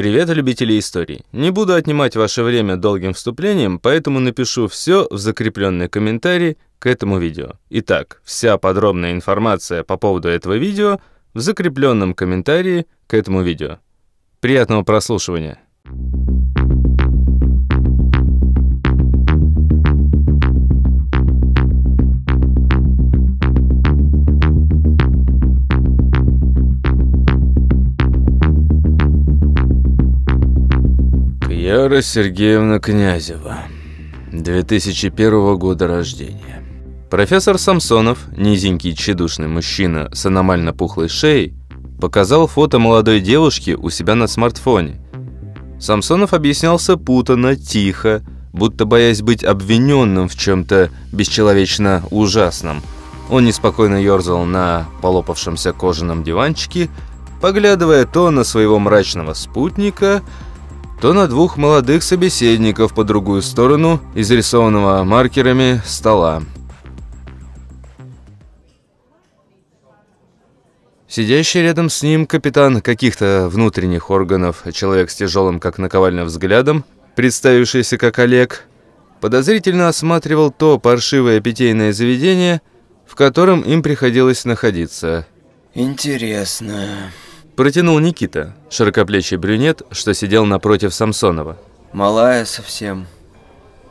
Привет, любители историй. Не буду отнимать ваше время долгим вступлением, поэтому напишу все в закрепленный комментарий к этому видео. Итак, вся подробная информация по поводу этого видео в закрепленном комментарии к этому видео. Приятного прослушивания. Яра Сергеевна Князева, 2001 года рождения. Профессор Самсонов, низенький тщедушный мужчина с аномально пухлой шеей, показал фото молодой девушки у себя на смартфоне. Самсонов объяснялся путанно, тихо, будто боясь быть обвиненным в чем-то бесчеловечно ужасном. Он неспокойно ерзал на полопавшемся кожаном диванчике, поглядывая то на своего мрачного спутника – то на двух молодых собеседников по другую сторону изрисованного маркерами стола. Сидящий рядом с ним капитан каких-то внутренних органов, человек с тяжелым, как наковальня, взглядом, представившийся как Олег, подозрительно осматривал то паршивое питейное заведение, в котором им приходилось находиться. «Интересно...» Протянул Никита, широкоплечий брюнет, что сидел напротив Самсонова. «Малая совсем.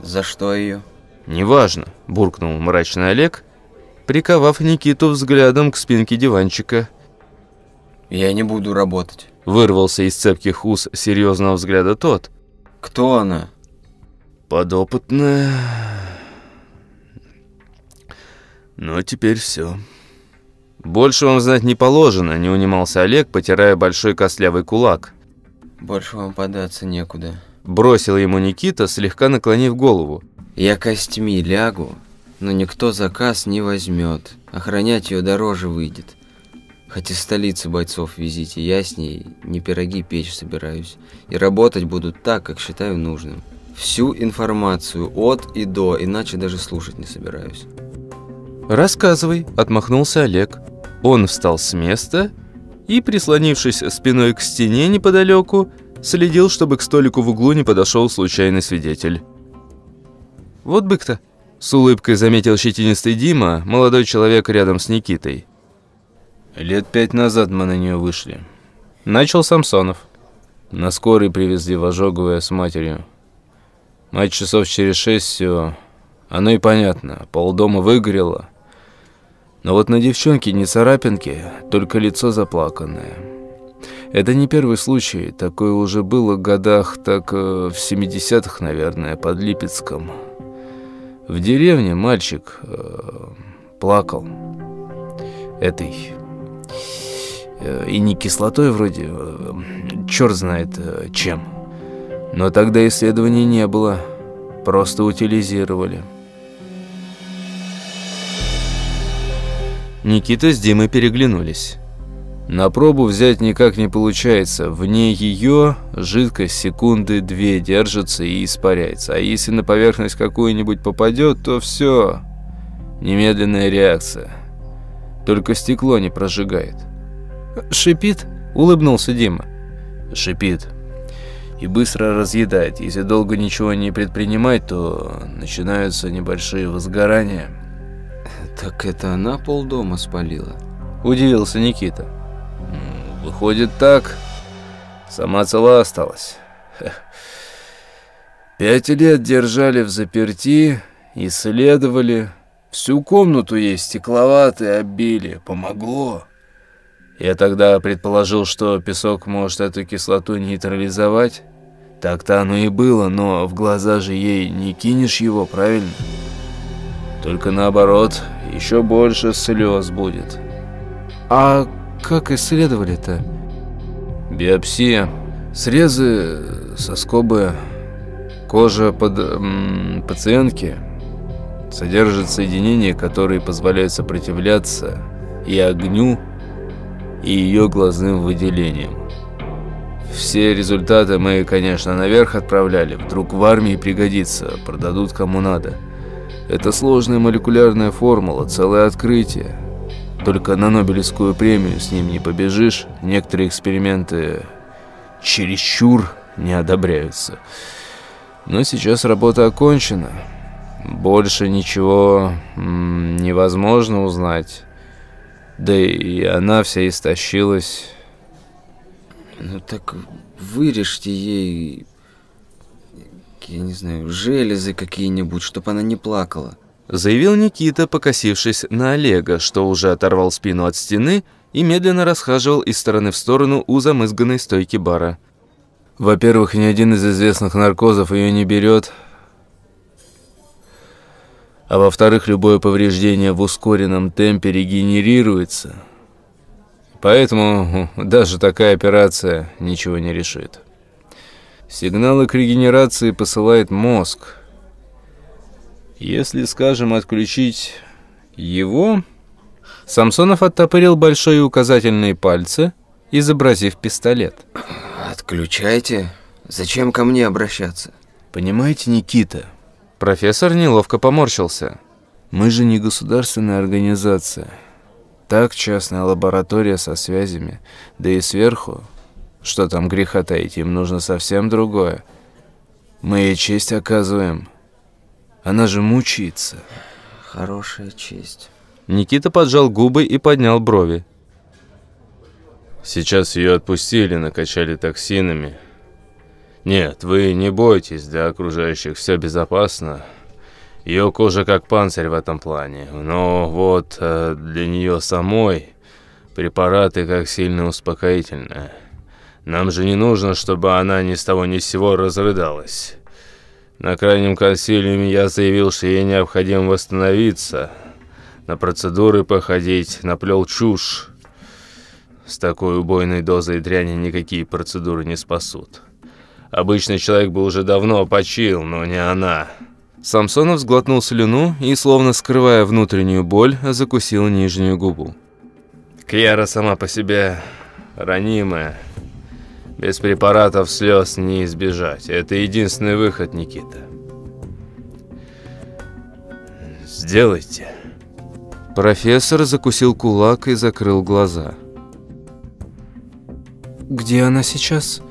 За что ее?» «Неважно», – буркнул мрачный Олег, приковав Никиту взглядом к спинке диванчика. «Я не буду работать», – вырвался из цепких уз серьезного взгляда тот. «Кто она?» «Подопытная. Но теперь все». «Больше вам знать не положено», – не унимался Олег, потирая большой костлявый кулак. «Больше вам податься некуда», – бросил ему Никита, слегка наклонив голову. «Я костьми лягу, но никто заказ не возьмет. Охранять ее дороже выйдет. Хоть из столицы бойцов везите, я с ней не пироги печь собираюсь. И работать буду так, как считаю нужным. Всю информацию от и до, иначе даже слушать не собираюсь». «Рассказывай», – отмахнулся Олег. Он встал с места и, прислонившись спиной к стене неподалеку, следил, чтобы к столику в углу не подошел случайный свидетель. «Вот бык-то», – с улыбкой заметил щетинистый Дима, молодой человек рядом с Никитой. «Лет пять назад мы на нее вышли». Начал Самсонов. На скорой привезли в Ожоговое с матерью. Мать часов через шесть все. Оно и понятно, полдома выгорело. Но вот на девчонке не царапинки, только лицо заплаканное. Это не первый случай, такое уже было в годах, так э, в 70-х, наверное, под Липецком. В деревне мальчик э, плакал. Этой... Э, и не кислотой вроде, э, черт знает чем. Но тогда исследований не было, просто утилизировали. Никита с Димой переглянулись. На пробу взять никак не получается. Вне ее жидкость секунды две держится и испаряется. А если на поверхность какую-нибудь попадет, то все. Немедленная реакция. Только стекло не прожигает. «Шипит?» – улыбнулся Дима. «Шипит. И быстро разъедает. Если долго ничего не предпринимать, то начинаются небольшие возгорания». «Так это она полдома спалила?» Удивился Никита. «Выходит так. Сама цела осталась. Пять лет держали в заперти, исследовали. Всю комнату ей стекловатые обили. Помогло. Я тогда предположил, что песок может эту кислоту нейтрализовать. Так-то оно и было, но в глаза же ей не кинешь его, правильно?» Только наоборот, еще больше слез будет. А как исследовали-то? Биопсия. Срезы, соскобы, кожа под м, пациентки содержит соединения, которые позволяют сопротивляться и огню, и ее глазным выделениям. Все результаты мы, конечно, наверх отправляли. Вдруг в армии пригодится, продадут кому надо. Это сложная молекулярная формула, целое открытие. Только на Нобелевскую премию с ним не побежишь. Некоторые эксперименты чересчур не одобряются. Но сейчас работа окончена. Больше ничего невозможно узнать. Да и она вся истощилась. Ну так вырежьте ей, я не знаю, железы какие-нибудь, чтобы она не плакала. Заявил Никита, покосившись на Олега, что уже оторвал спину от стены и медленно расхаживал из стороны в сторону у замызганной стойки бара. Во-первых, ни один из известных наркозов ее не берет. А во-вторых, любое повреждение в ускоренном темпе регенерируется. Поэтому даже такая операция ничего не решит. Сигналы к регенерации посылает мозг. Если, скажем, отключить его... Самсонов оттопырил большие указательные пальцы, изобразив пистолет. Отключайте. Зачем ко мне обращаться? Понимаете, Никита, профессор неловко поморщился. Мы же не государственная организация. Так, частная лаборатория со связями. Да и сверху, что там греха таить, им нужно совсем другое. Мы ей честь оказываем. Она же мучается. Хорошая честь. Никита поджал губы и поднял брови. Сейчас ее отпустили, накачали токсинами. Нет, вы не бойтесь, для окружающих все безопасно. Ее кожа как панцирь в этом плане. Но вот э, для нее самой препараты как сильно успокоительное. Нам же не нужно, чтобы она ни с того ни с сего разрыдалась. На крайнем консилиуме я заявил, что ей необходимо восстановиться, на процедуры походить, наплел чушь. С такой убойной дозой дряни никакие процедуры не спасут. Обычный человек бы уже давно почил, но не она. Самсонов сглотнул слюну и, словно скрывая внутреннюю боль, закусил нижнюю губу. Кьяра сама по себе ранимая. Без препаратов слез не избежать. Это единственный выход, Никита. Сделайте. Профессор закусил кулак и закрыл глаза. «Где она сейчас?»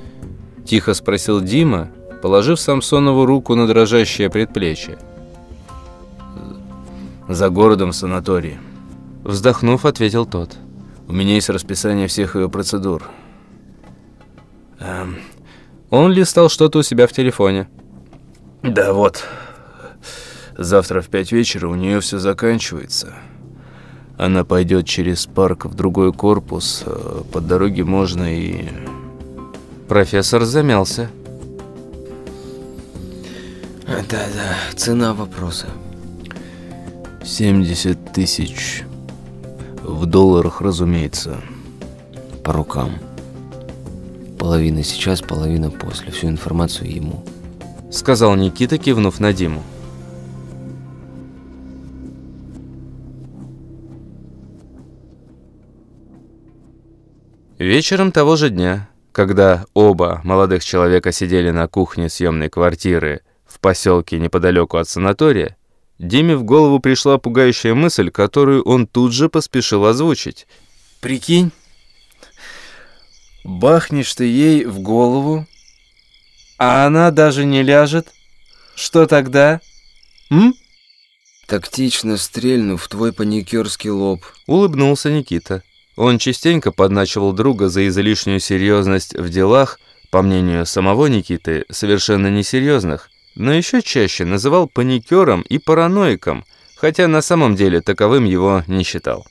Тихо спросил Дима, положив Самсонову руку на дрожащее предплечье. «За городом в санатории». Вздохнув, ответил тот. «У меня есть расписание всех ее процедур». Эм, он листал что-то у себя в телефоне. «Да вот, завтра в пять вечера у нее все заканчивается». Она пойдет через парк в другой корпус. Э, по дороге можно и... Профессор замялся. Да-да, цена вопроса. 70 тысяч. В долларах, разумеется. По рукам. Половина сейчас, половина после. Всю информацию ему. Сказал Никита, кивнув на Диму. Вечером того же дня, когда оба молодых человека сидели на кухне съемной квартиры в поселке неподалеку от санатория, Диме в голову пришла пугающая мысль, которую он тут же поспешил озвучить. «Прикинь, бахнешь ты ей в голову, а она даже не ляжет. Что тогда? М?» Тактично стрельнув твой паникерский лоб. Улыбнулся Никита. Он частенько подначивал друга за излишнюю серьезность в делах, по мнению самого Никиты, совершенно несерьезных, но еще чаще называл паникером и параноиком, хотя на самом деле таковым его не считал.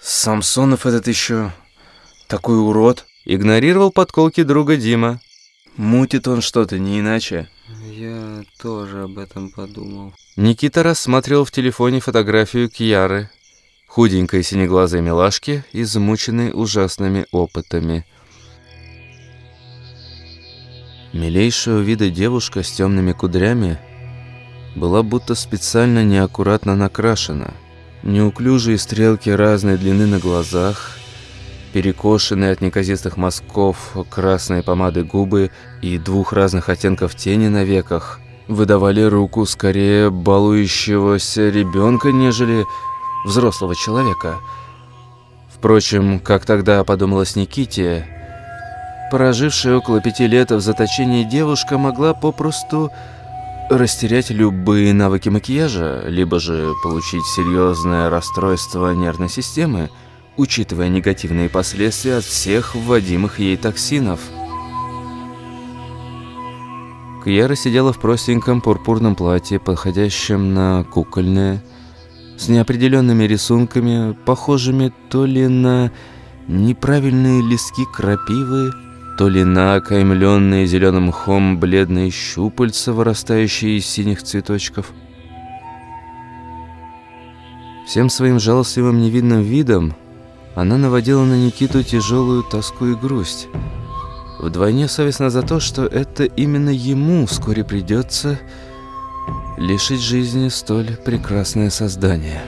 «Самсонов этот еще такой урод!» Игнорировал подколки друга Дима. «Мутит он что-то, не иначе». «Я тоже об этом подумал». Никита рассматривал в телефоне фотографию Кьяры, худенькой синеглазой милашки, измученной ужасными опытами. Милейшего вида девушка с темными кудрями была будто специально неаккуратно накрашена. Неуклюжие стрелки разной длины на глазах, перекошенные от неказистых мазков красные помады губы и двух разных оттенков тени на веках выдавали руку скорее балующегося ребенка, нежели взрослого человека. Впрочем, как тогда подумалось Никите, Прожившая около пяти лет в заточении девушка могла попросту растерять любые навыки макияжа, либо же получить серьезное расстройство нервной системы, учитывая негативные последствия от всех вводимых ей токсинов. Кьяра сидела в простеньком пурпурном платье, подходящем на кукольное, с неопределенными рисунками, похожими то ли на неправильные листки крапивы, то ли на окаймленные зеленым мхом бледные щупальца, вырастающие из синих цветочков. Всем своим жалостливым невидным видом она наводила на Никиту тяжелую тоску и грусть. Вдвойне совестно за то, что это именно ему вскоре придется лишить жизни столь прекрасное создание.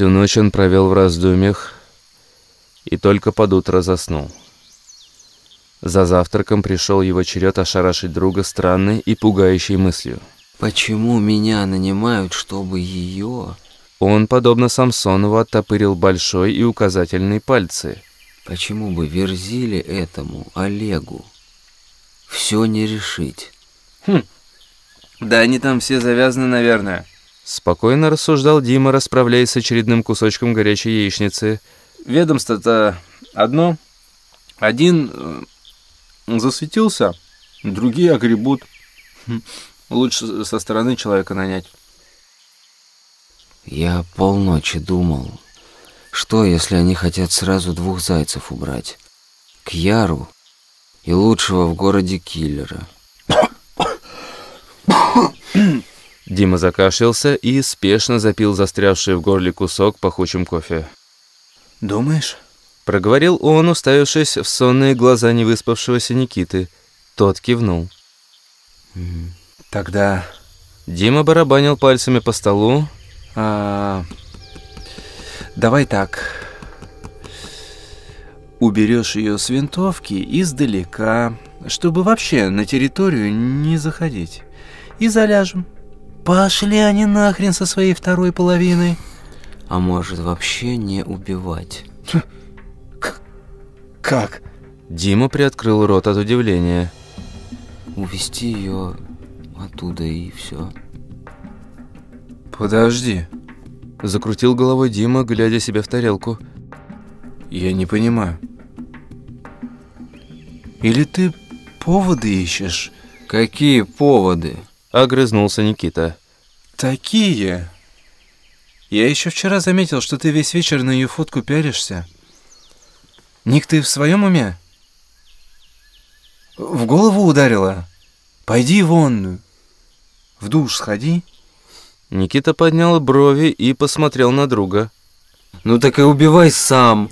Всю ночь он провел в раздумьях и только под утро заснул. За завтраком пришел его черед ошарашить друга странной и пугающей мыслью. Почему меня нанимают, чтобы ее... Он, подобно Самсонову, оттопырил большой и указательный пальцы. Почему бы Верзили этому, Олегу, все не решить? Хм, да они там все завязаны, наверное. Спокойно рассуждал Дима, расправляясь с очередным кусочком горячей яичницы. Ведомство-то одно. Один э, засветился, другие огребут. Хм, лучше со стороны человека нанять. Я полночи думал, что если они хотят сразу двух зайцев убрать? Кьяру и лучшего в городе киллера. Дима закашлялся и спешно запил застрявший в горле кусок пахучим кофе. «Думаешь?» Проговорил он, уставившись в сонные глаза невыспавшегося Никиты. Тот кивнул. «Тогда...» Дима барабанил пальцами по столу. А, давай так. Уберешь ее с винтовки издалека, чтобы вообще на территорию не заходить. И заляжем. Пошли они нахрен со своей второй половиной. А может вообще не убивать? Как? Дима приоткрыл рот от удивления. Увести ее оттуда и все. Подожди. Закрутил головой Дима, глядя себе в тарелку. Я не понимаю. Или ты поводы ищешь? Какие поводы? Огрызнулся Никита. Такие. Я еще вчера заметил, что ты весь вечер на ее фотку пялишься. Ник, ты в своем уме? В голову ударила? Пойди вон, в душ сходи. Никита поднял брови и посмотрел на друга. «Ну так и убивай сам!»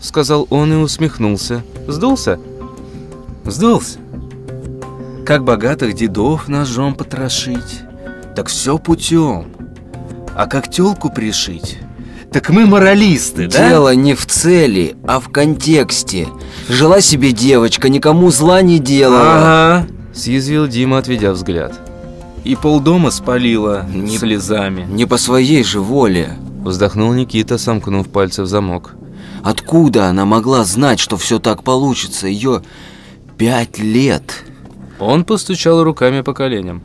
Сказал он и усмехнулся. Сдулся? Сдулся. Как богатых дедов ножом потрошить, так все путем. А как телку пришить, так мы моралисты, да? Дело не в цели, а в контексте. Жила себе девочка, никому зла не делала. Ага. Съязвил Дима, отведя взгляд. И полдома спалила Не- слезами. Не по своей же воле. Вздохнул Никита, сомкнув пальцы в замок. Откуда она могла знать, что все так получится? Ее пять лет. Он постучал руками по коленям.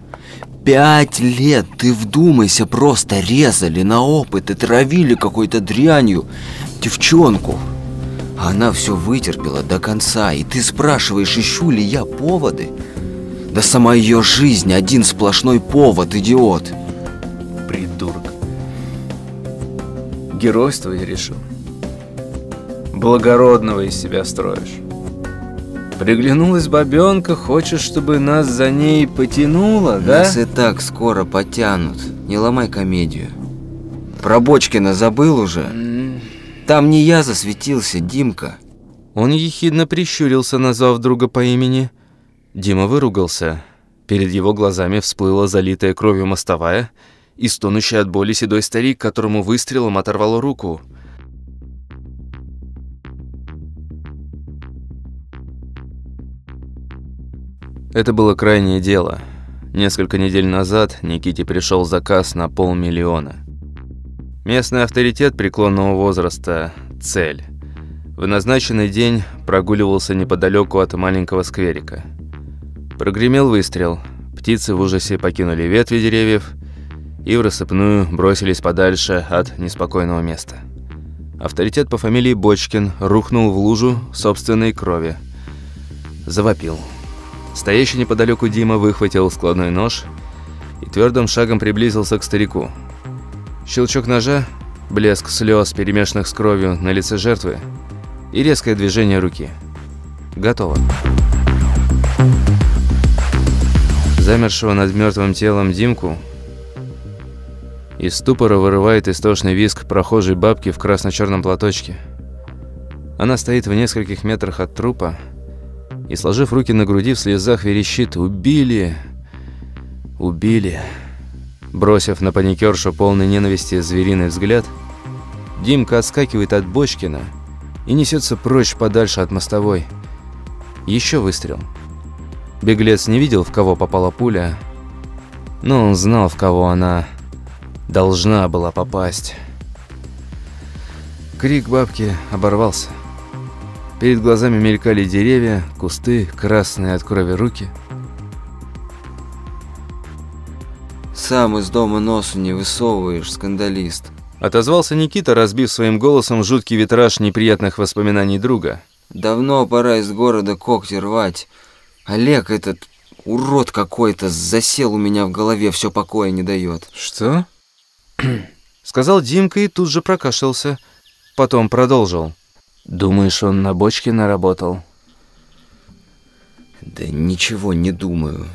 Пять лет, ты вдумайся, просто резали на опыт и травили какой-то дрянью девчонку. Она все вытерпела до конца, и ты спрашиваешь, ищу ли я поводы? Да сама ее жизнь один сплошной повод, идиот. Придурок. Геройствовать решил. Благородного из себя строишь. Приглянулась бабенка, хочешь, чтобы нас за ней потянуло, да? Нас и так скоро потянут. Не ломай комедию. Про Бочкина забыл уже? Там не я засветился, Димка. Он ехидно прищурился, назвав друга по имени. Дима выругался. Перед его глазами всплыла залитая кровью мостовая, и стонущий от боли седой старик, которому выстрелом оторвало руку. Это было крайнее дело. Несколько недель назад Никите пришел заказ на полмиллиона. Местный авторитет преклонного возраста – цель. В назначенный день прогуливался неподалеку от маленького скверика. Прогремел выстрел. Птицы в ужасе покинули ветви деревьев и в рассыпную бросились подальше от неспокойного места. Авторитет по фамилии Бочкин рухнул в лужу собственной крови. Завопил. Стоящий неподалеку Дима выхватил складной нож и твердым шагом приблизился к старику. Щелчок ножа, блеск слез, перемешанных с кровью на лице жертвы и резкое движение руки. Готово. Замершего над мертвым телом Димку из ступора вырывает истошный виск прохожей бабки в красно-черном платочке. Она стоит в нескольких метрах от трупа и, сложив руки на груди, в слезах верещит «Убили! Убили!» Бросив на паникершу полный ненависти звериный взгляд, Димка отскакивает от Бочкина и несется прочь подальше от мостовой. Еще выстрел. Беглец не видел, в кого попала пуля, но он знал, в кого она должна была попасть. Крик бабки оборвался. Перед глазами мелькали деревья, кусты, красные от крови руки – Сам из дома носу не высовываешь, скандалист. Отозвался Никита, разбив своим голосом жуткий витраж неприятных воспоминаний друга. Давно пора из города когти рвать. Олег этот урод какой-то засел у меня в голове, все покоя не дает. Что? Сказал Димка и тут же прокашлялся. Потом продолжил. Думаешь, он на бочке наработал? Да ничего не думаю.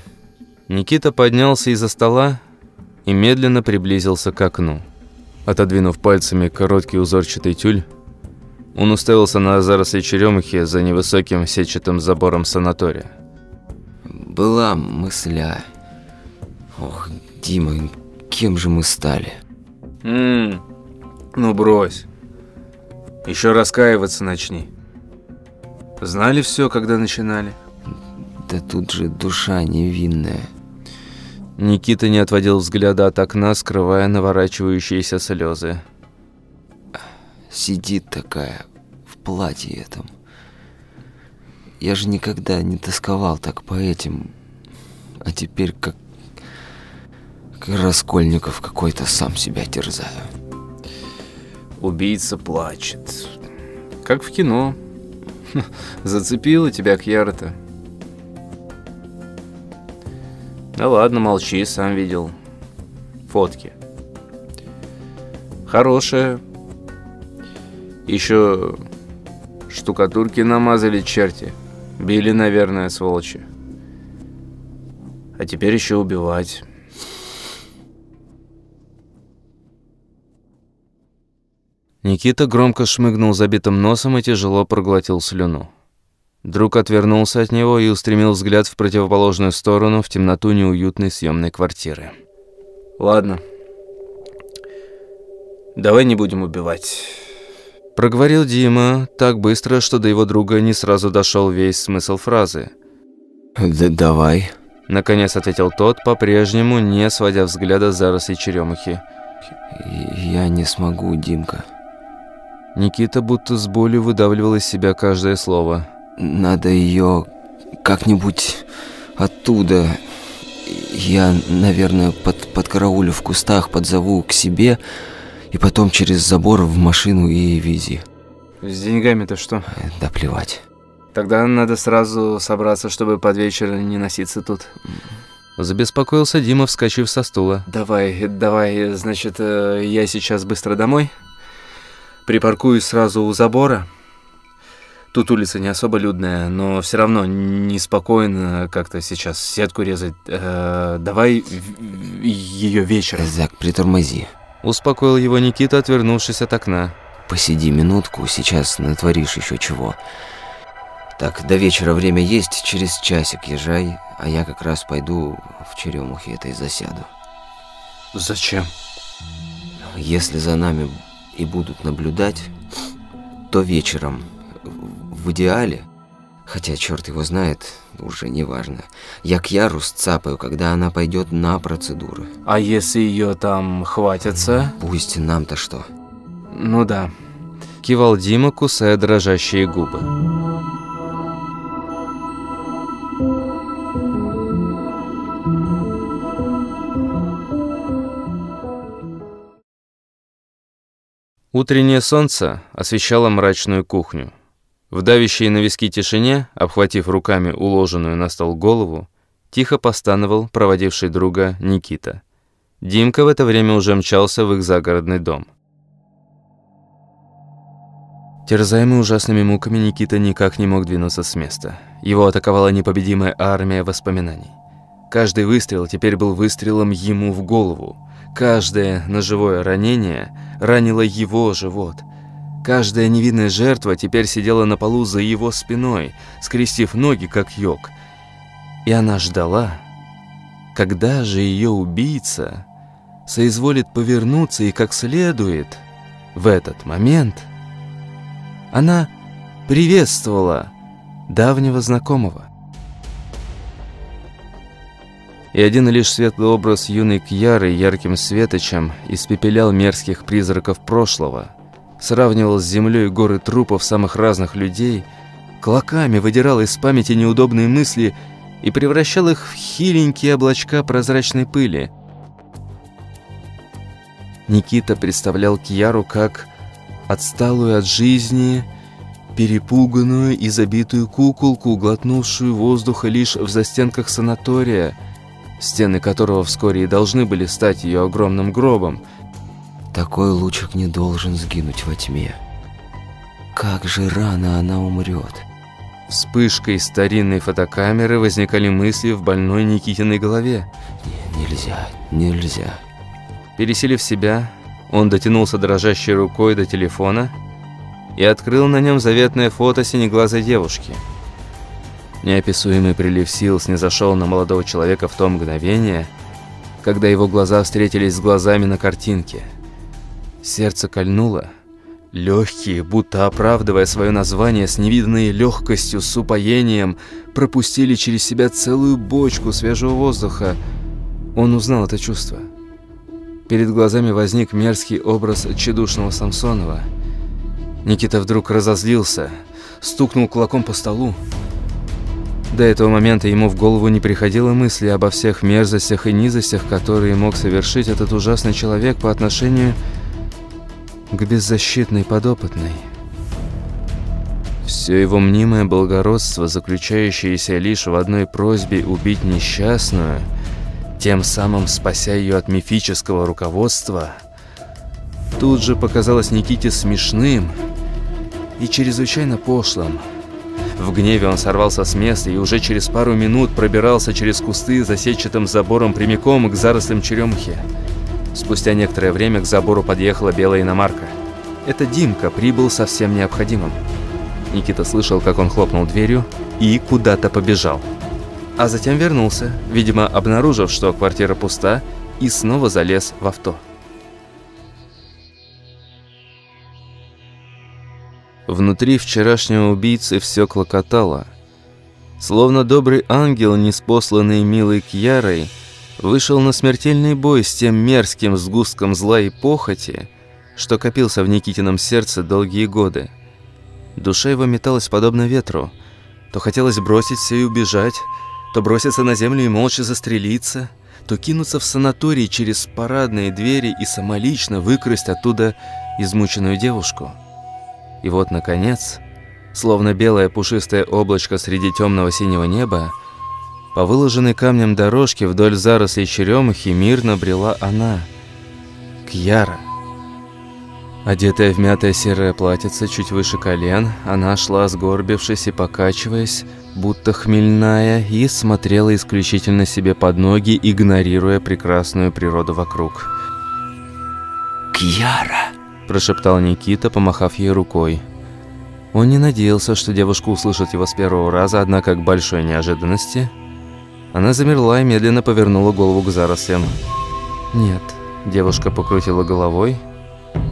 Никита поднялся из-за стола, и медленно приблизился к окну. Отодвинув пальцами короткий узорчатый тюль, он уставился на заросли черемухи за невысоким сетчатым забором санатория. Была мысля. Ох, Дима, кем же мы стали? Ммм, ну брось. Еще раскаиваться начни. Знали все, когда начинали? Да тут же душа невинная. Никита не отводил взгляда от окна, скрывая наворачивающиеся слезы. Сидит такая в платье этом. Я же никогда не тосковал так по этим. А теперь как, как Раскольников какой-то сам себя терзаю. Убийца плачет. Как в кино. Зацепила тебя Кьяра-то. Да ладно, молчи, сам видел. Фотки. Хорошая. Еще штукатурки намазали черти. Били, наверное, сволочи. А теперь еще убивать. Никита громко шмыгнул забитым носом и тяжело проглотил слюну. Друг отвернулся от него и устремил взгляд в противоположную сторону, в темноту неуютной съемной квартиры. «Ладно. Давай не будем убивать». Проговорил Дима так быстро, что до его друга не сразу дошел весь смысл фразы. «Да давай», — наконец ответил тот, по-прежнему не сводя взгляда с заросли черемухи. «Я не смогу, Димка». Никита будто с болью выдавливал из себя каждое слово. Надо ее как-нибудь оттуда. Я, наверное, под, под караулю в кустах подзову к себе и потом через забор в машину и вези. С деньгами-то что? Да плевать. Тогда надо сразу собраться, чтобы под вечер не носиться тут. Забеспокоился Дима, вскочив со стула. Давай, давай, значит, э, я сейчас быстро домой. Припаркуюсь сразу у забора. Тут улица не особо людная, но все равно неспокойно как-то сейчас сетку резать. Э, давай ее вечером. Зак, притормози. Успокоил его Никита, отвернувшись от окна. Посиди минутку, сейчас натворишь еще чего. Так, до вечера время есть, через часик езжай, а я как раз пойду в черемухе этой засяду. Зачем? Если за нами и будут наблюдать, то вечером, в идеале, хотя черт его знает, уже не важно, я к Яру сцапаю, когда она пойдет на процедуры. А если ее там хватится? Пусть нам-то что. Ну да. Кивал Дима, кусая дрожащие губы. Утреннее солнце освещало мрачную кухню. В давящей на виски тишине, обхватив руками уложенную на стол голову, тихо постановал проводивший друга Никита. Димка в это время уже мчался в их загородный дом. Терзаемый ужасными муками, Никита никак не мог двинуться с места. Его атаковала непобедимая армия воспоминаний. Каждый выстрел теперь был выстрелом ему в голову. Каждое ножевое ранение ранило его живот. Каждая невинная жертва теперь сидела на полу за его спиной, скрестив ноги, как йог. И она ждала, когда же ее убийца соизволит повернуться и как следует в этот момент она приветствовала давнего знакомого. И один лишь светлый образ юной Кьяры ярким светочем испепелял мерзких призраков прошлого, сравнивал с землей горы трупов самых разных людей, клоками выдирал из памяти неудобные мысли и превращал их в хиленькие облачка прозрачной пыли. Никита представлял Кьяру как отсталую от жизни, перепуганную и забитую куколку, глотнувшую воздуха лишь в застенках санатория – стены которого вскоре и должны были стать ее огромным гробом. Такой лучик не должен сгинуть во тьме. Как же рано она умрет. Вспышкой старинной фотокамеры возникали мысли в больной Никитиной голове. Не, нельзя, нельзя. Пересилив себя, он дотянулся дрожащей рукой до телефона и открыл на нем заветное фото синеглазой девушки – Неописуемый прилив сил снизошел на молодого человека в то мгновение, когда его глаза встретились с глазами на картинке. Сердце кольнуло. Легкие, будто оправдывая свое название с невиданной легкостью, с упоением, пропустили через себя целую бочку свежего воздуха. Он узнал это чувство. Перед глазами возник мерзкий образ тщедушного Самсонова. Никита вдруг разозлился, стукнул кулаком по столу. До этого момента ему в голову не приходило мысли обо всех мерзостях и низостях, которые мог совершить этот ужасный человек по отношению к беззащитной подопытной. Все его мнимое благородство, заключающееся лишь в одной просьбе убить несчастную, тем самым спася ее от мифического руководства, тут же показалось Никите смешным и чрезвычайно пошлым – в гневе он сорвался с места и уже через пару минут пробирался через кусты за сетчатым забором прямиком к зарослям черемухи. Спустя некоторое время к забору подъехала белая иномарка. Это Димка прибыл со всем необходимым. Никита слышал, как он хлопнул дверью и куда-то побежал. А затем вернулся, видимо, обнаружив, что квартира пуста, и снова залез в авто. Внутри вчерашнего убийцы все клокотало. Словно добрый ангел, неспосланный милой Кьярой, вышел на смертельный бой с тем мерзким сгустком зла и похоти, что копился в Никитином сердце долгие годы. Душа его металась подобно ветру. То хотелось бросить все и убежать, то броситься на землю и молча застрелиться, то кинуться в санаторий через парадные двери и самолично выкрасть оттуда измученную девушку. И вот, наконец, словно белое пушистое облачко среди темного синего неба, по выложенной камнем дорожке вдоль зарослей черемухи мирно брела она, Кьяра. Одетая в мятое серое платьице чуть выше колен, она шла, сгорбившись и покачиваясь, будто хмельная, и смотрела исключительно себе под ноги, игнорируя прекрасную природу вокруг. «Кьяра!» Прошептал Никита, помахав ей рукой. Он не надеялся, что девушка услышит его с первого раза, однако к большой неожиданности она замерла и медленно повернула голову к зарослям. Нет, девушка покрутила головой,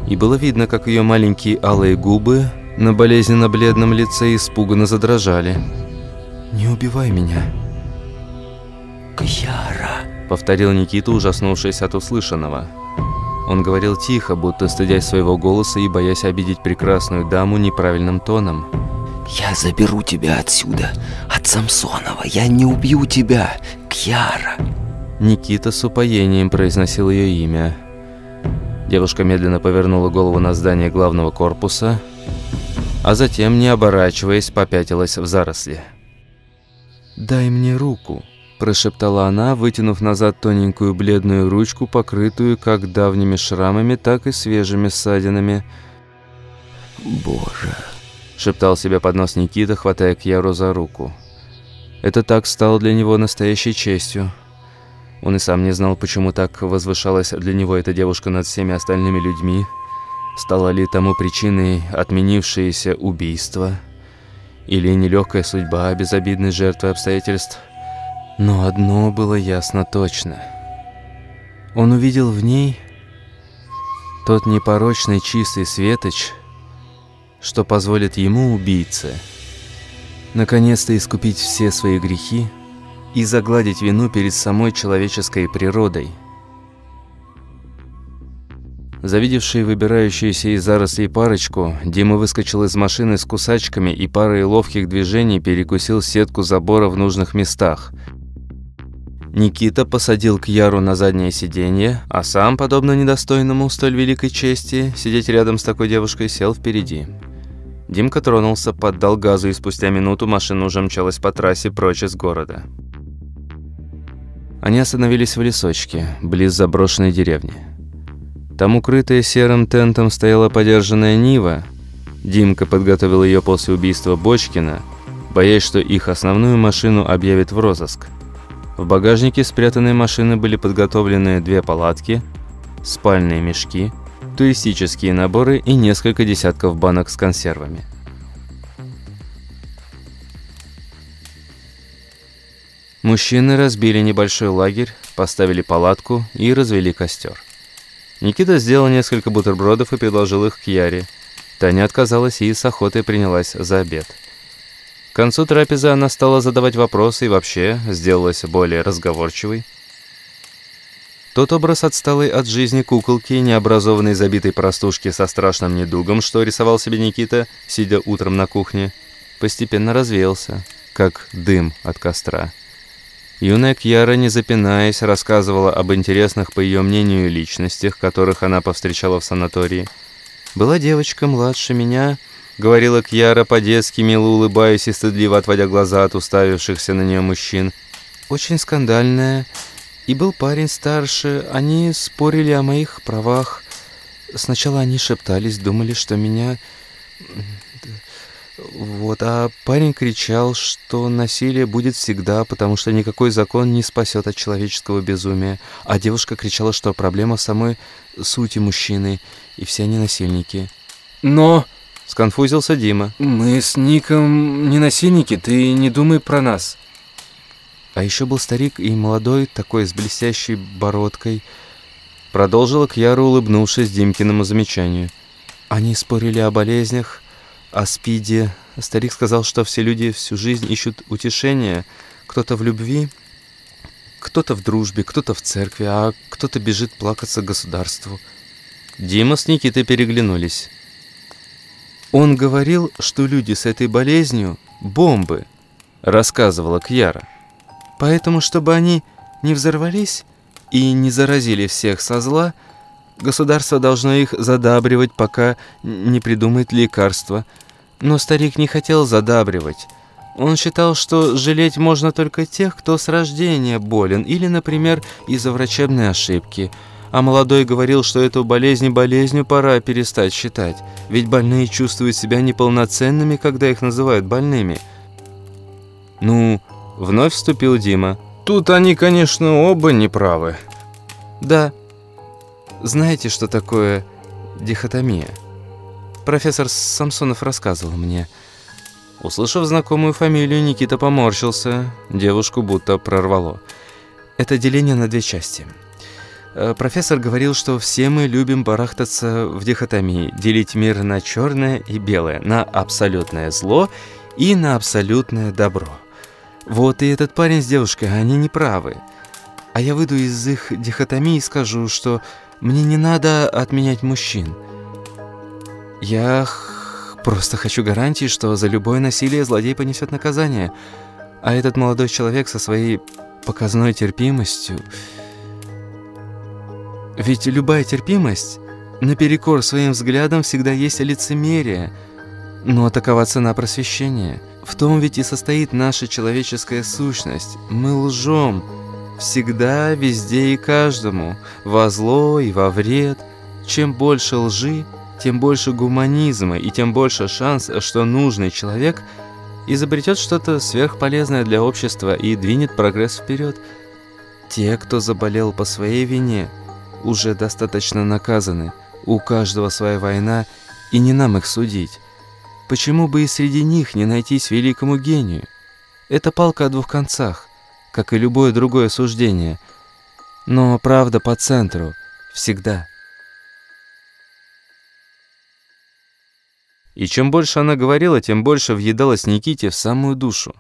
и было видно, как ее маленькие алые губы на болезненно-бледном лице испуганно задрожали. «Не убивай меня!» «Кьяра!» — повторил Никита, ужаснувшись от услышанного. Он говорил тихо, будто стыдясь своего голоса и боясь обидеть прекрасную даму неправильным тоном. «Я заберу тебя отсюда, от Самсонова. Я не убью тебя, Кьяра!» Никита с упоением произносил ее имя. Девушка медленно повернула голову на здание главного корпуса, а затем, не оборачиваясь, попятилась в заросли. «Дай мне руку», – прошептала она, вытянув назад тоненькую бледную ручку, покрытую как давними шрамами, так и свежими ссадинами. «Боже!» – шептал себе под нос Никита, хватая Кьяру за руку. Это так стало для него настоящей честью. Он и сам не знал, почему так возвышалась для него эта девушка над всеми остальными людьми. Стало ли тому причиной отменившееся убийство? Или нелегкая судьба безобидной жертвы обстоятельств? Но одно было ясно точно. Он увидел в ней тот непорочный чистый светоч, что позволит ему, убийце, наконец-то искупить все свои грехи и загладить вину перед самой человеческой природой. Завидевший выбирающуюся из зарослей парочку, Дима выскочил из машины с кусачками и парой ловких движений перекусил сетку забора в нужных местах. Никита посадил Кьяру на заднее сиденье, а сам, подобно недостойному столь великой чести, сидеть рядом с такой девушкой, сел впереди. Димка тронулся, поддал газу, и спустя минуту машина уже мчалась по трассе прочь из города. Они остановились в лесочке, близ заброшенной деревни. Там укрытая серым тентом стояла подержанная Нива. Димка подготовил ее после убийства Бочкина, боясь, что их основную машину объявят в розыск. В багажнике спрятанной машины были подготовлены две палатки, спальные мешки, туристические наборы и несколько десятков банок с консервами. Мужчины разбили небольшой лагерь, поставили палатку и развели костер. Никита сделал несколько бутербродов и предложил их к Яре. Таня отказалась и с охотой принялась за обед. К концу трапезы она стала задавать вопросы и вообще сделалась более разговорчивой. Тот образ отсталой от жизни куколки, необразованной забитой простушки со страшным недугом, что рисовал себе Никита, сидя утром на кухне, постепенно развеялся, как дым от костра. Юная Кьяра, не запинаясь, рассказывала об интересных, по ее мнению, личностях, которых она повстречала в санатории. «Была девочка младше меня», — говорила Кьяра по-детски, мило улыбаясь и стыдливо отводя глаза от уставившихся на нее мужчин. «Очень скандальная. И был парень старше. Они спорили о моих правах. Сначала они шептались, думали, что меня... Вот, а парень кричал, что насилие будет всегда, потому что никакой закон не спасет от человеческого безумия. А девушка кричала, что проблема в самой сути мужчины, и все они насильники. «Но...» Сконфузился Дима. «Мы с Ником не насильники, ты не думай про нас». А еще был старик и молодой, такой с блестящей бородкой. Продолжила Кьяра, улыбнувшись Димкиному замечанию. Они спорили о болезнях, о спиде. Старик сказал, что все люди всю жизнь ищут утешения. Кто-то в любви, кто-то в дружбе, кто-то в церкви, а кто-то бежит плакаться государству. Дима с Никитой переглянулись. Он говорил, что люди с этой болезнью – бомбы, рассказывала Кьяра. Поэтому, чтобы они не взорвались и не заразили всех со зла, государство должно их задабривать, пока не придумает лекарства. Но старик не хотел задабривать. Он считал, что жалеть можно только тех, кто с рождения болен, или, например, из-за врачебной ошибки – а молодой говорил, что эту болезнь болезнью пора перестать считать, ведь больные чувствуют себя неполноценными, когда их называют больными. Ну, вновь вступил Дима. Тут они, конечно, оба неправы. Да. Знаете, что такое дихотомия? Профессор Самсонов рассказывал мне. Услышав знакомую фамилию, Никита поморщился. Девушку будто прорвало. Это деление на две части – профессор говорил, что все мы любим барахтаться в дихотомии, делить мир на черное и белое, на абсолютное зло и на абсолютное добро. Вот и этот парень с девушкой, они не правы. А я выйду из их дихотомии и скажу, что мне не надо отменять мужчин. Я просто хочу гарантии, что за любое насилие злодей понесет наказание. А этот молодой человек со своей показной терпимостью... Ведь любая терпимость, наперекор своим взглядам, всегда есть лицемерие. Но такова цена просвещения. В том ведь и состоит наша человеческая сущность. Мы лжем. Всегда, везде и каждому. Во зло и во вред. Чем больше лжи, тем больше гуманизма и тем больше шанс, что нужный человек изобретет что-то сверхполезное для общества и двинет прогресс вперед. Те, кто заболел по своей вине – уже достаточно наказаны. У каждого своя война, и не нам их судить. Почему бы и среди них не найтись великому гению? Это палка о двух концах, как и любое другое суждение. Но правда по центру, всегда. И чем больше она говорила, тем больше въедалась Никите в самую душу.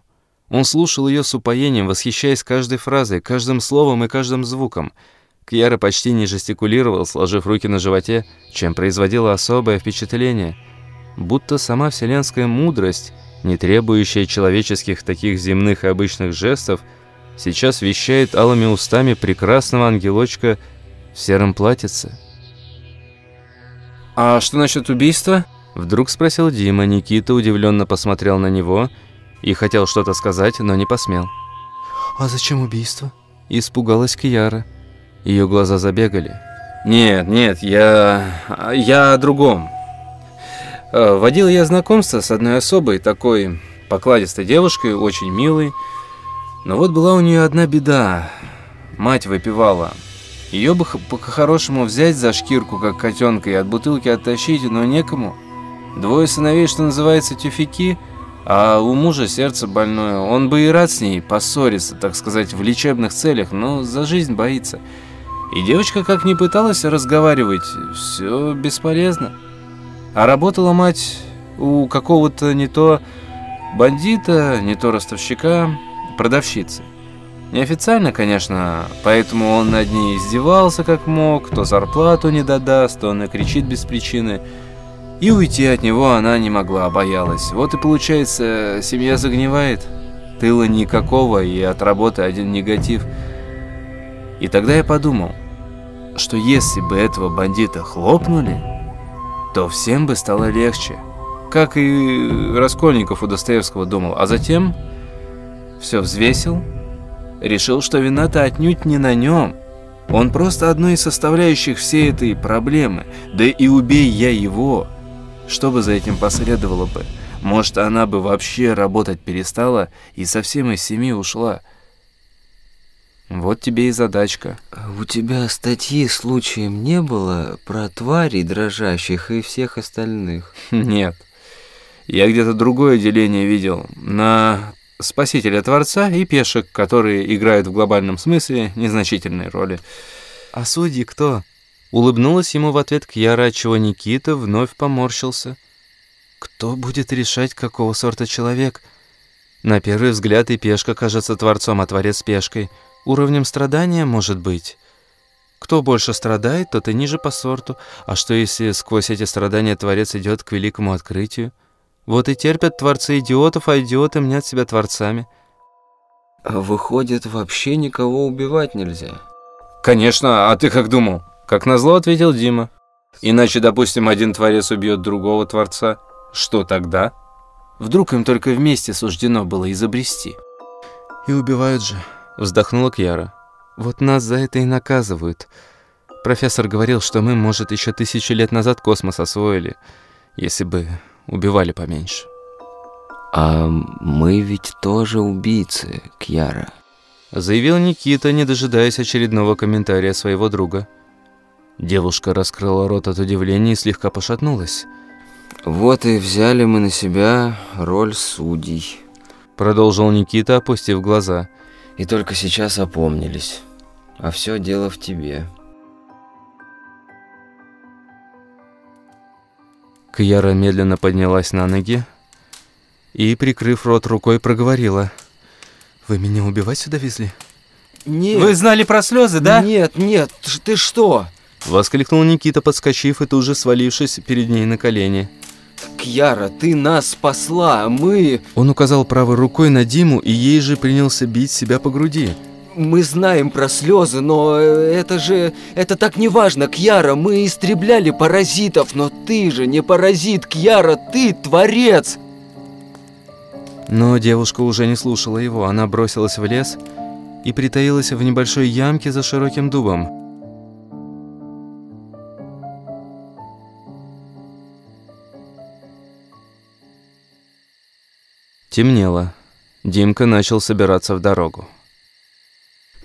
Он слушал ее с упоением, восхищаясь каждой фразой, каждым словом и каждым звуком – Кьяра почти не жестикулировал, сложив руки на животе, чем производила особое впечатление. Будто сама вселенская мудрость, не требующая человеческих таких земных и обычных жестов, сейчас вещает алыми устами прекрасного ангелочка в сером платьице. «А что насчет убийства?» Вдруг спросил Дима. Никита удивленно посмотрел на него и хотел что-то сказать, но не посмел. «А зачем убийство?» Испугалась Кьяра. Ее глаза забегали. «Нет, нет, я... я о другом. Э, водил я знакомство с одной особой, такой покладистой девушкой, очень милой. Но вот была у нее одна беда. Мать выпивала. Ее бы по-хорошему взять за шкирку, как котенка, и от бутылки оттащить, но некому. Двое сыновей, что называется, тюфяки, а у мужа сердце больное. Он бы и рад с ней поссориться, так сказать, в лечебных целях, но за жизнь боится. И девочка как ни пыталась разговаривать, все бесполезно. А работала мать у какого-то не то бандита, не то ростовщика, продавщицы. Неофициально, конечно, поэтому он над ней издевался как мог, то зарплату не додаст, то она кричит без причины. И уйти от него она не могла, боялась. Вот и получается, семья загнивает, тыла никакого и от работы один негатив – и тогда я подумал, что если бы этого бандита хлопнули, то всем бы стало легче. Как и Раскольников у Достоевского думал. А затем все взвесил, решил, что вина-то отнюдь не на нем. Он просто одной из составляющих всей этой проблемы. Да и убей я его, что бы за этим последовало бы? Может, она бы вообще работать перестала и совсем из семьи ушла. Вот тебе и задачка. У тебя статьи случаем не было про тварей дрожащих и всех остальных? Нет. Я где-то другое деление видел. На Спасителя Творца и пешек, которые играют в глобальном смысле незначительные роли. А судьи кто? Улыбнулась ему в ответ Кьяра, чего Никита вновь поморщился. Кто будет решать, какого сорта человек? На первый взгляд и пешка кажется творцом, а творец пешкой — Уровнем страдания, может быть. Кто больше страдает, тот и ниже по сорту. А что, если сквозь эти страдания Творец идет к великому открытию? Вот и терпят творцы идиотов, а идиоты мнят себя творцами. А выходит, вообще никого убивать нельзя? Конечно, а ты как думал? Как назло ответил Дима. Иначе, допустим, один творец убьет другого творца. Что тогда? Вдруг им только вместе суждено было изобрести. И убивают же. Вздохнула Кьяра. Вот нас за это и наказывают. Профессор говорил, что мы, может, еще тысячи лет назад космос освоили, если бы убивали поменьше. А мы ведь тоже убийцы, Кьяра. Заявил Никита, не дожидаясь очередного комментария своего друга. Девушка раскрыла рот от удивления и слегка пошатнулась. «Вот и взяли мы на себя роль судей», — продолжил Никита, опустив глаза. И только сейчас опомнились. А все дело в тебе. Кьяра медленно поднялась на ноги и, прикрыв рот рукой, проговорила. «Вы меня убивать сюда везли?» «Нет!» «Вы знали про слезы, да?» «Нет, нет, ты что?» Воскликнул Никита, подскочив и тут же свалившись перед ней на колени. Кьяра, ты нас спасла, а мы... Он указал правой рукой на Диму и ей же принялся бить себя по груди. Мы знаем про слезы, но э, это же... Это так не важно, Кьяра, мы истребляли паразитов, но ты же не паразит, Кьяра, ты творец! Но девушка уже не слушала его, она бросилась в лес и притаилась в небольшой ямке за широким дубом. Темнело. Димка начал собираться в дорогу.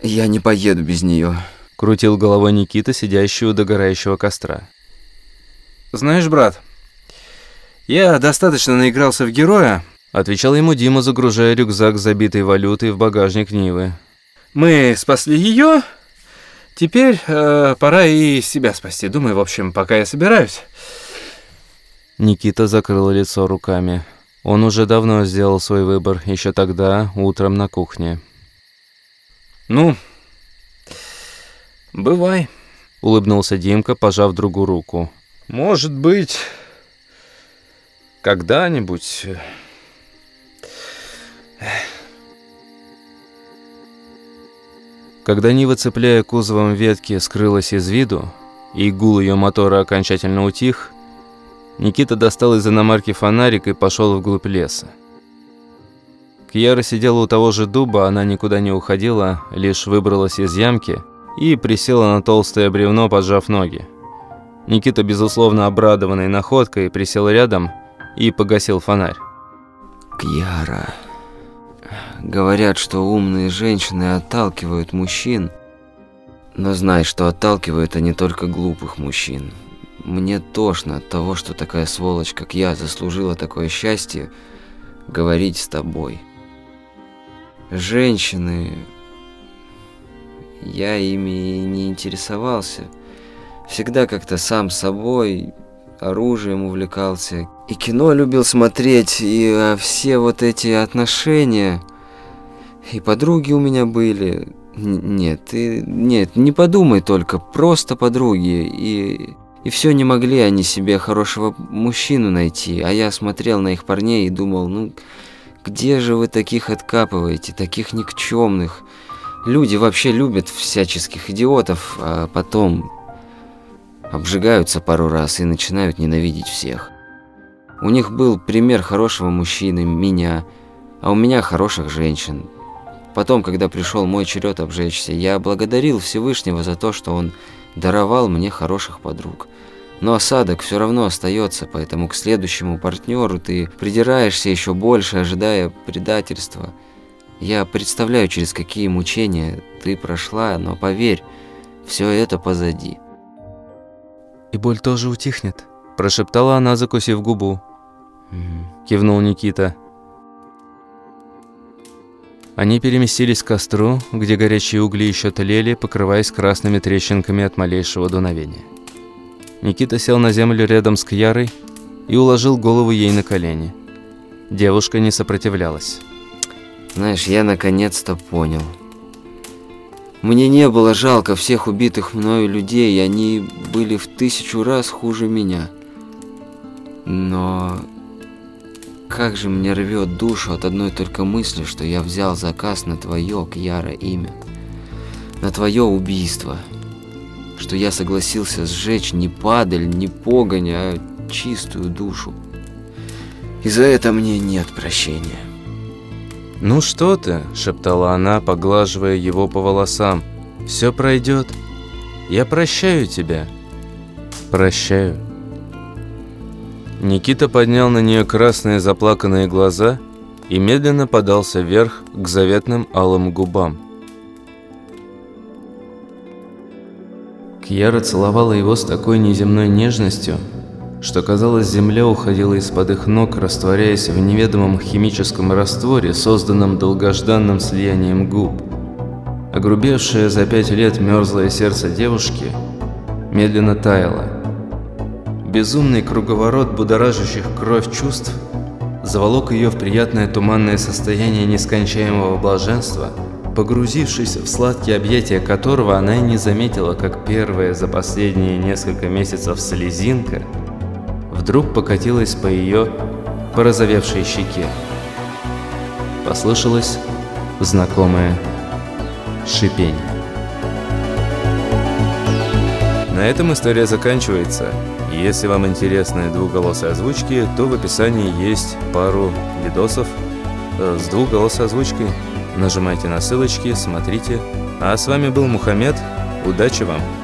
Я не поеду без нее. Крутил головой Никита, сидящий у догорающего костра. Знаешь, брат, я достаточно наигрался в героя. Отвечал ему Дима, загружая рюкзак с забитой валютой в багажник Нивы. Мы спасли ее. Теперь э, пора и себя спасти. Думаю, в общем, пока я собираюсь. Никита закрыл лицо руками. Он уже давно сделал свой выбор, еще тогда, утром на кухне. Ну, бывай. Улыбнулся Димка, пожав другу руку. Может быть, когда-нибудь... э, Когда Нива, цепляя кузовом ветки, скрылась из виду, и гул ее мотора окончательно утих, Никита достал из иномарки фонарик и пошел вглубь леса. Кьяра сидела у того же дуба, она никуда не уходила, лишь выбралась из ямки и присела на толстое бревно, поджав ноги. Никита, безусловно обрадованный находкой, присел рядом и погасил фонарь. Кьяра. Говорят, что умные женщины отталкивают мужчин. Но знай, что отталкивают они только глупых мужчин. Мне тошно от того, что такая сволочь, как я, заслужила такое счастье говорить с тобой. Женщины... Я ими и не интересовался. Всегда как-то сам собой, оружием увлекался. И кино любил смотреть, и а, все вот эти отношения... И подруги у меня были. Нет, ты... Нет, не подумай только, просто подруги. И... И все не могли они себе хорошего мужчину найти. А я смотрел на их парней и думал, ну... Где же вы таких откапываете, таких никчемных? Люди вообще любят всяческих идиотов, а потом обжигаются пару раз и начинают ненавидеть всех. У них был пример хорошего мужчины, меня, а у меня хороших женщин. Потом, когда пришел мой черед обжечься, я благодарил Всевышнего за то, что он даровал мне хороших подруг. Но осадок все равно остается, поэтому к следующему партнеру ты придираешься еще больше, ожидая предательства. Я представляю, через какие мучения ты прошла, но поверь, все это позади. «И боль тоже утихнет», – прошептала она, закусив губу. Кивнул Никита. Они переместились к костру, где горячие угли еще тлели, покрываясь красными трещинками от малейшего дуновения. Никита сел на землю рядом с Кьярой и уложил голову ей на колени. Девушка не сопротивлялась. Знаешь, я наконец-то понял. Мне не было жалко всех убитых мною людей, они были в тысячу раз хуже меня. Но как же мне рвет душу от одной только мысли, что я взял заказ на твое, Кьяра, имя. На твое убийство. Что я согласился сжечь не падаль, не погонь, а чистую душу. И за это мне нет прощения. «Ну что ты?» – шептала она, поглаживая его по волосам. «Все пройдет. Я прощаю тебя. Прощаю». Никита поднял на нее красные заплаканные глаза и медленно подался вверх к заветным алым губам. Кьяра целовала его с такой неземной нежностью, что, казалось, земля уходила из-под их ног, растворяясь в неведомом химическом растворе, созданном долгожданным слиянием губ. Огрубевшее за пять лет мерзлое сердце девушки медленно таяло. Безумный круговорот будоражащих кровь чувств заволок ее в приятное туманное состояние нескончаемого блаженства, погрузившись в сладкие объятия которого она и не заметила, как первая за последние несколько месяцев слезинка вдруг покатилась по ее порозовевшей щеке. Послышалось знакомое шипение. На этом история заканчивается. Если вам интересны двухголосые озвучки, то в описании есть пару видосов э, с двухголосой озвучкой. Нажимайте на ссылочки, смотрите. А с вами был Мухаммед. Удачи вам!